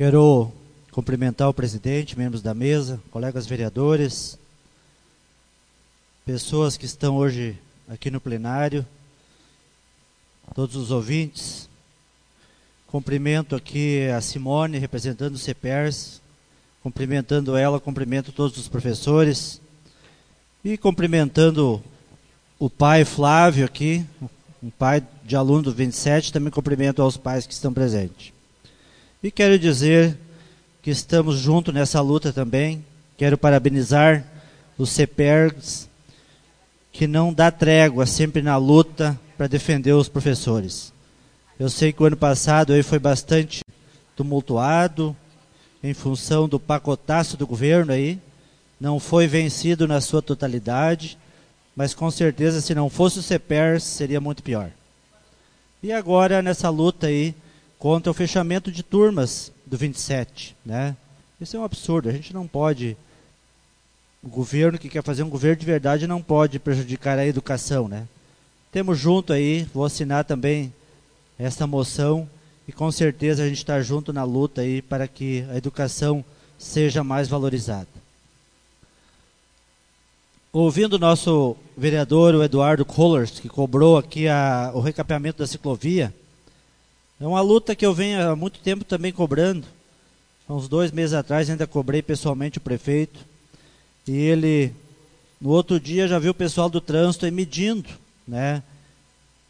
Quero cumprimentar o presidente, membros da mesa, colegas vereadores, pessoas que estão hoje aqui no plenário, todos os ouvintes. Cumprimento aqui a Simone, representando o CEPERS, cumprimentando ela, cumprimento todos os professores e cumprimentando o pai Flávio aqui, um pai de aluno do 27, também cumprimento aos pais que estão presentes. E quero dizer que estamos juntos nessa luta também. Quero parabenizar os CEPERGs, que não dá trégua sempre na luta para defender os professores. Eu sei que o ano passado aí foi bastante tumultuado em função do pacotaço do governo aí, não foi vencido na sua totalidade, mas com certeza se não fosse o CEPERS seria muito pior. E agora nessa luta aí contra o fechamento de turmas do 27, né? Isso é um absurdo, a gente não pode o governo que quer fazer um governo de verdade não pode prejudicar a educação, né? Temos junto aí, vou assinar também essa moção e com certeza a gente está junto na luta aí para que a educação seja mais valorizada. Ouvindo o nosso vereador, o Eduardo Kollers, que cobrou aqui a, o recapeamento da ciclovia, é uma luta que eu venho há muito tempo também cobrando. Há uns dois meses atrás ainda cobrei pessoalmente o prefeito. E ele, no outro dia, já viu o pessoal do trânsito aí medindo, né?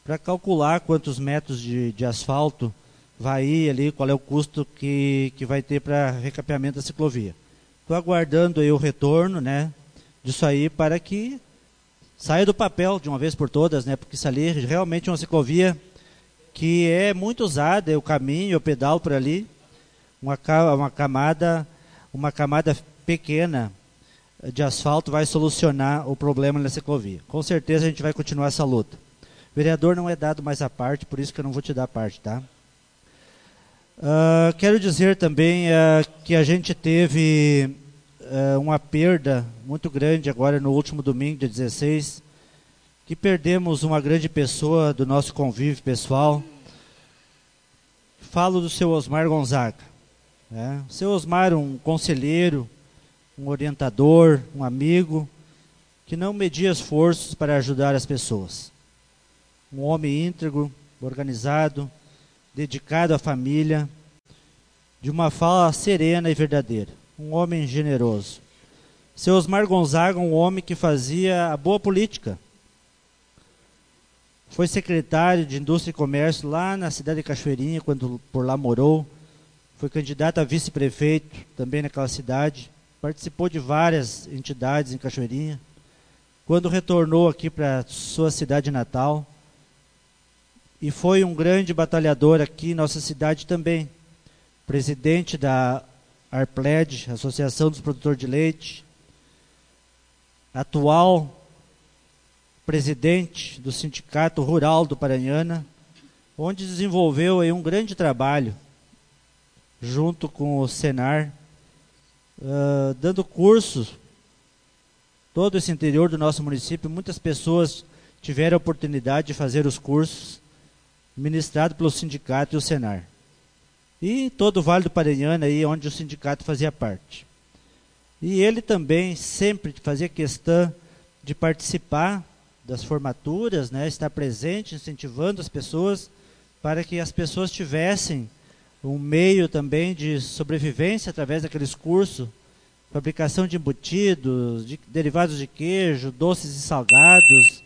Para calcular quantos metros de, de asfalto vai ir ali, qual é o custo que, que vai ter para recapeamento da ciclovia. Estou aguardando aí o retorno, né? disso aí para que saia do papel de uma vez por todas, né? Porque isso ali é realmente uma ciclovia que é muito usada, é o caminho, o pedal por ali, uma, uma camada, uma camada pequena de asfalto vai solucionar o problema na ciclovia. Com certeza a gente vai continuar essa luta. Vereador não é dado mais a parte, por isso que eu não vou te dar a parte, tá? Uh, quero dizer também uh, que a gente teve uh, uma perda muito grande agora no último domingo, dia 16, que perdemos uma grande pessoa do nosso convívio pessoal. Falo do seu Osmar Gonzaga. Né? O seu Osmar, um conselheiro, um orientador, um amigo, que não media esforços para ajudar as pessoas. Um homem íntegro, organizado, dedicado à família, de uma fala serena e verdadeira um homem generoso. Seu Osmar Gonzaga, um homem que fazia a boa política. Foi secretário de Indústria e Comércio lá na cidade de Cachoeirinha, quando por lá morou. Foi candidato a vice-prefeito também naquela cidade. Participou de várias entidades em Cachoeirinha. Quando retornou aqui para sua cidade natal, e foi um grande batalhador aqui em nossa cidade também. Presidente da Arpled, Associação dos Produtores de Leite, atual presidente do Sindicato Rural do Paranhana, onde desenvolveu aí um grande trabalho junto com o Senar, uh, dando cursos todo esse interior do nosso município. Muitas pessoas tiveram a oportunidade de fazer os cursos ministrados pelo sindicato e o Senar e todo o Vale do Paranhana, aí, onde o sindicato fazia parte. E ele também sempre fazia questão de participar das formaturas, né, estar presente, incentivando as pessoas para que as pessoas tivessem um meio também de sobrevivência através daqueles cursos, fabricação de embutidos, de derivados de queijo, doces e salgados,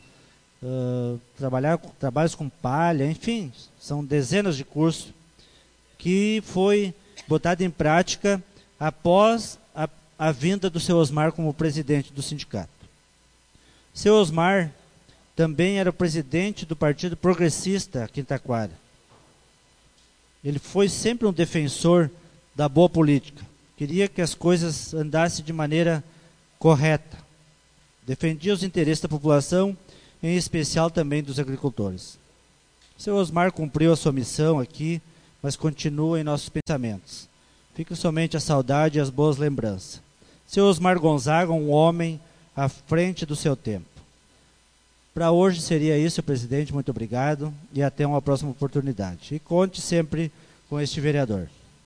uh, trabalhar trabalhos com palha, enfim, são dezenas de cursos que foi botada em prática após a, a vinda do seu Osmar como presidente do sindicato. Seu Osmar também era presidente do Partido Progressista aqui em Taquara. Ele foi sempre um defensor da boa política. Queria que as coisas andassem de maneira correta. Defendia os interesses da população, em especial também dos agricultores. Seu Osmar cumpriu a sua missão aqui mas continua em nossos pensamentos. Fica somente a saudade e as boas lembranças. Seu Osmar Gonzaga, um homem à frente do seu tempo. Para hoje seria isso, presidente. Muito obrigado e até uma próxima oportunidade. E conte sempre com este vereador.